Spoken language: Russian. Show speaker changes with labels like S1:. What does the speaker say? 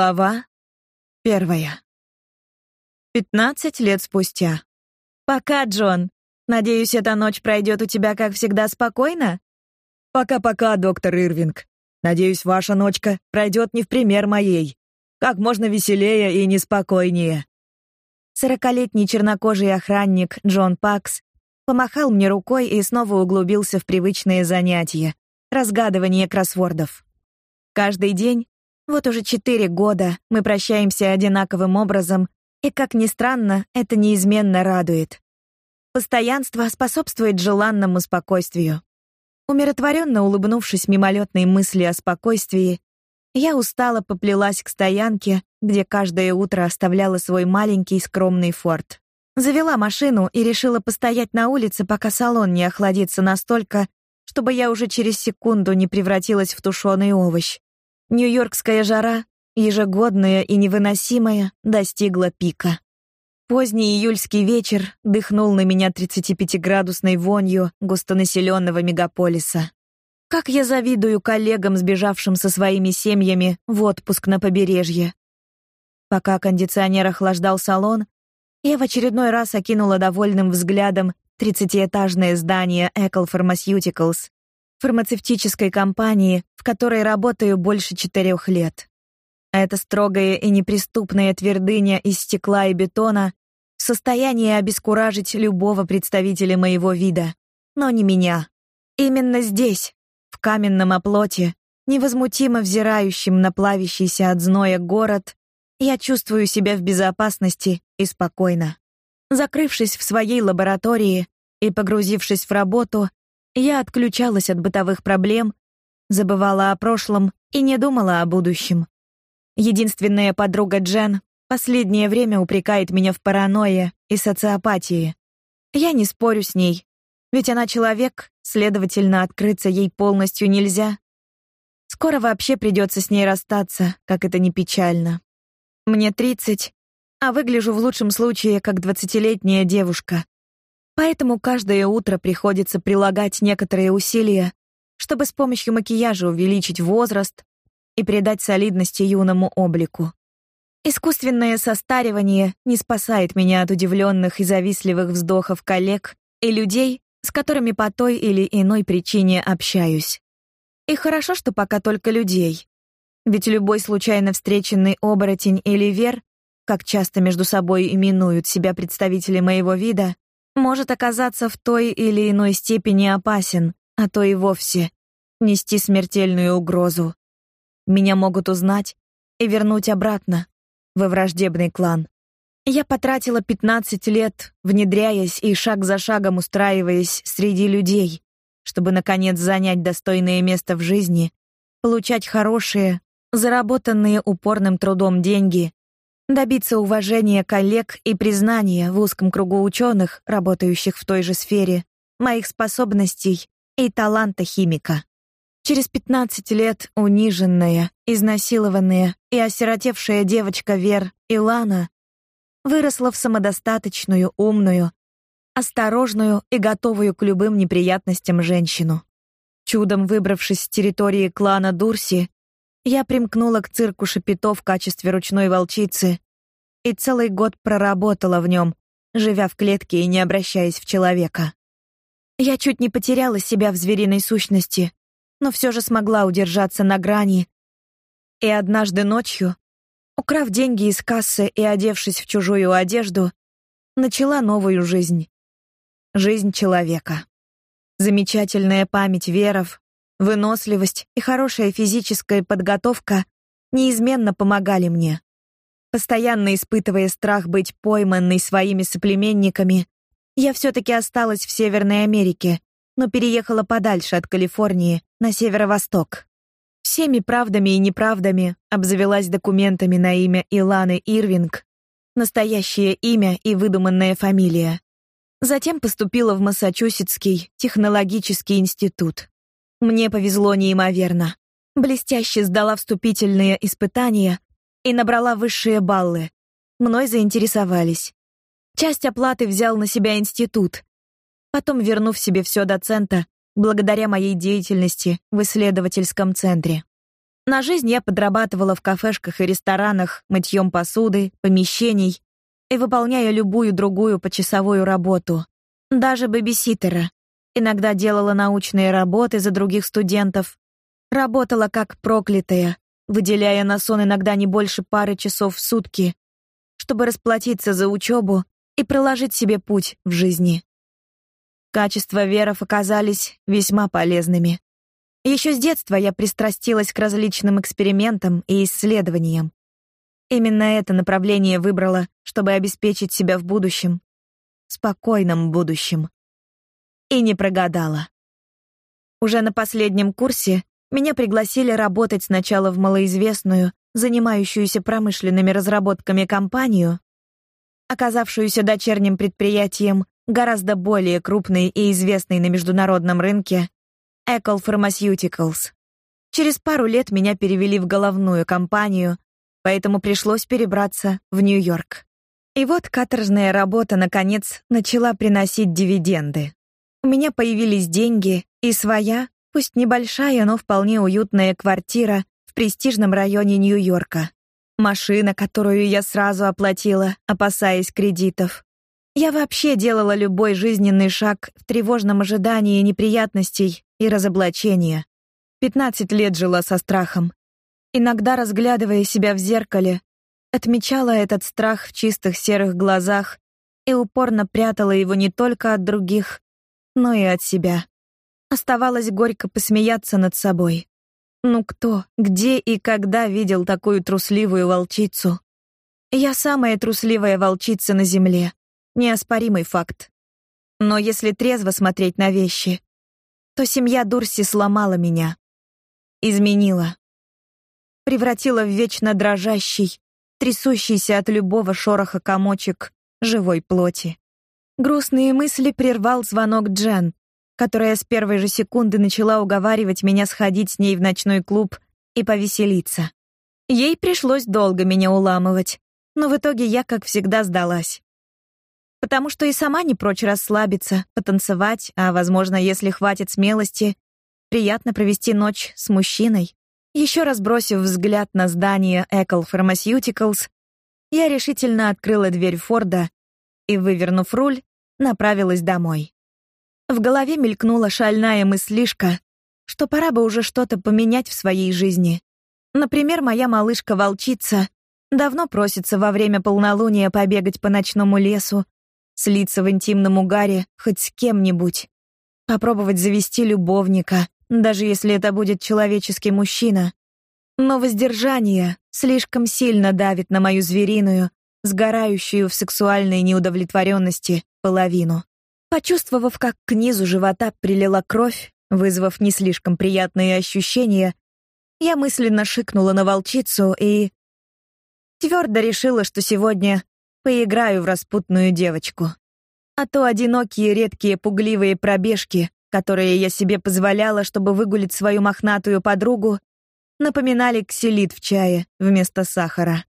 S1: Глава первая. Пятнадцать лет спустя. Пока, Джон. Надеюсь, эта ночь пройдет у тебя, как всегда, спокойно?
S2: Пока-пока, доктор Ирвинг. Надеюсь, ваша ночка пройдет не в пример моей. Как можно веселее и неспокойнее.
S1: Сорокалетний чернокожий охранник Джон Пакс помахал мне рукой и снова углубился в привычные занятия разгадывание кроссвордов. Каждый день вот уже четыре года мы прощаемся одинаковым образом, и как ни странно, это неизменно радует. Постоянство способствует желанному спокойствию. Умиротворенно улыбнувшись мимолетной мысли о спокойствии, я устало поплелась к стоянке, где каждое утро оставляла свой маленький скромный форт. Завела машину и решила постоять на улице, пока салон не охладится настолько, чтобы я уже через секунду не превратилась в тушеный овощ. Нью-Йоркская жара, ежегодная и невыносимая, достигла пика. Поздний июльский вечер дыхнул на меня 35-градусной вонью густонаселенного мегаполиса. Как я завидую коллегам, сбежавшим со своими семьями в отпуск на побережье. Пока кондиционер охлаждал салон, я в очередной раз окинула довольным взглядом тридцатиэтажное здание Ecal Pharmaceuticals, фармацевтической компании, в которой работаю больше четырех лет. Эта строгая и неприступная твердыня из стекла и бетона в состоянии обескуражить любого представителя моего вида, но не меня. Именно здесь, в каменном оплоте, невозмутимо взирающем на плавящийся от зноя город, я чувствую себя в безопасности и спокойно. Закрывшись в своей лаборатории и погрузившись в работу, я отключалась от бытовых проблем, забывала о прошлом и не думала о будущем. Единственная подруга Джен последнее время упрекает меня в паранойе и социопатии. Я не спорю с ней, ведь она человек, следовательно, открыться ей полностью нельзя. Скоро вообще придется с ней расстаться, как это ни печально. Мне 30, а выгляжу в лучшем случае как двадцатилетняя девушка. Поэтому каждое утро приходится прилагать некоторые усилия, чтобы с помощью макияжа увеличить возраст и придать солидности юному облику. Искусственное состаривание не спасает меня от удивленных и завистливых вздохов коллег и людей, с которыми по той или иной причине общаюсь. И хорошо, что пока только людей. Ведь любой случайно встреченный оборотень или вер, как часто между собой именуют себя представители моего вида, может оказаться в той или иной степени опасен, а то и вовсе нести смертельную угрозу. Меня могут узнать и вернуть обратно во враждебный клан. Я потратила 15 лет, внедряясь и шаг за шагом устраиваясь среди людей, чтобы наконец занять достойное место в жизни, получать хорошие, заработанные упорным трудом деньги добиться уважения коллег и признания в узком кругу ученых, работающих в той же сфере, моих способностей и таланта химика. Через 15 лет униженная, изнасилованная и осиротевшая девочка Вер Илана выросла в самодостаточную, умную, осторожную и готовую к любым неприятностям женщину. Чудом выбравшись с территории клана Дурси, я примкнула к цирку Шапито в качестве ручной волчицы и целый год проработала в нем, живя в клетке и не обращаясь в человека. Я чуть не потеряла себя в звериной сущности, но все же смогла удержаться на грани. И однажды ночью, украв деньги из кассы и одевшись в чужую одежду, начала новую жизнь. Жизнь человека. Замечательная память веров, Выносливость и хорошая физическая подготовка неизменно помогали мне. Постоянно испытывая страх быть пойманной своими соплеменниками, я все таки осталась в Северной Америке, но переехала подальше от Калифорнии, на северо-восток. Всеми правдами и неправдами обзавелась документами на имя Иланы Ирвинг, настоящее имя и выдуманная фамилия. Затем поступила в Массачусетский технологический институт. Мне повезло неимоверно. Блестяще сдала вступительные испытания и набрала высшие баллы. Мной заинтересовались. Часть оплаты взял на себя институт. Потом, вернув себе все до цента, благодаря моей деятельности в исследовательском центре. На жизнь я подрабатывала в кафешках и ресторанах, мытьем посуды, помещений и выполняя любую другую почасовую работу, даже бэбиситера. Иногда делала научные работы за других студентов, работала как проклятая, выделяя на сон иногда не больше пары часов в сутки, чтобы расплатиться за учебу и проложить себе путь в жизни. Качества веров оказались весьма полезными. Еще с детства я пристрастилась к различным экспериментам и исследованиям. Именно это направление выбрала, чтобы обеспечить себя в будущем, спокойном будущем. И не прогадала. Уже на последнем курсе меня пригласили работать сначала в малоизвестную, занимающуюся промышленными разработками компанию, оказавшуюся дочерним предприятием гораздо более крупной и известной на международном рынке Ecol Pharmaceuticals. Через пару лет меня перевели в головную компанию, поэтому пришлось перебраться в Нью-Йорк. И вот каторжная работа наконец начала приносить дивиденды. У меня появились деньги и своя, пусть небольшая, но вполне уютная квартира в престижном районе Нью-Йорка. Машина, которую я сразу оплатила, опасаясь кредитов. Я вообще делала любой жизненный шаг в тревожном ожидании неприятностей и разоблачения. 15 лет жила со страхом. Иногда, разглядывая себя в зеркале, отмечала этот страх в чистых серых глазах и упорно прятала его не только от других, но и от себя. Оставалось горько посмеяться над собой. Ну кто, где и когда видел такую трусливую волчицу? Я самая трусливая волчица на земле. Неоспоримый факт. Но если трезво смотреть на вещи, то семья Дурси сломала меня. Изменила. Превратила в вечно дрожащий, трясущийся от любого шороха комочек живой плоти. Грустные мысли прервал звонок Джен, которая с первой же секунды начала уговаривать меня сходить с ней в ночной клуб и повеселиться. Ей пришлось долго меня уламывать, но в итоге я, как всегда, сдалась. Потому что и сама не прочь расслабиться, потанцевать, а, возможно, если хватит смелости, приятно провести ночь с мужчиной. Еще раз бросив взгляд на здание Eckle Pharmaceuticals, я решительно открыла дверь Форда и, вывернув руль, направилась домой. В голове мелькнула шальная мыслишка, что пора бы уже что-то поменять в своей жизни. Например, моя малышка-волчица давно просится во время полнолуния побегать по ночному лесу, слиться в интимном угаре хоть с кем-нибудь, попробовать завести любовника, даже если это будет человеческий мужчина. Но воздержание слишком сильно давит на мою звериную, сгорающую в сексуальной неудовлетворенности половину. Почувствовав, как к низу живота прилила кровь, вызвав не слишком приятные ощущения, я мысленно шикнула на волчицу и твердо решила, что сегодня поиграю в распутную девочку. А то одинокие редкие пугливые пробежки, которые я себе позволяла, чтобы выгулить свою мохнатую подругу, напоминали ксилит в чае вместо сахара.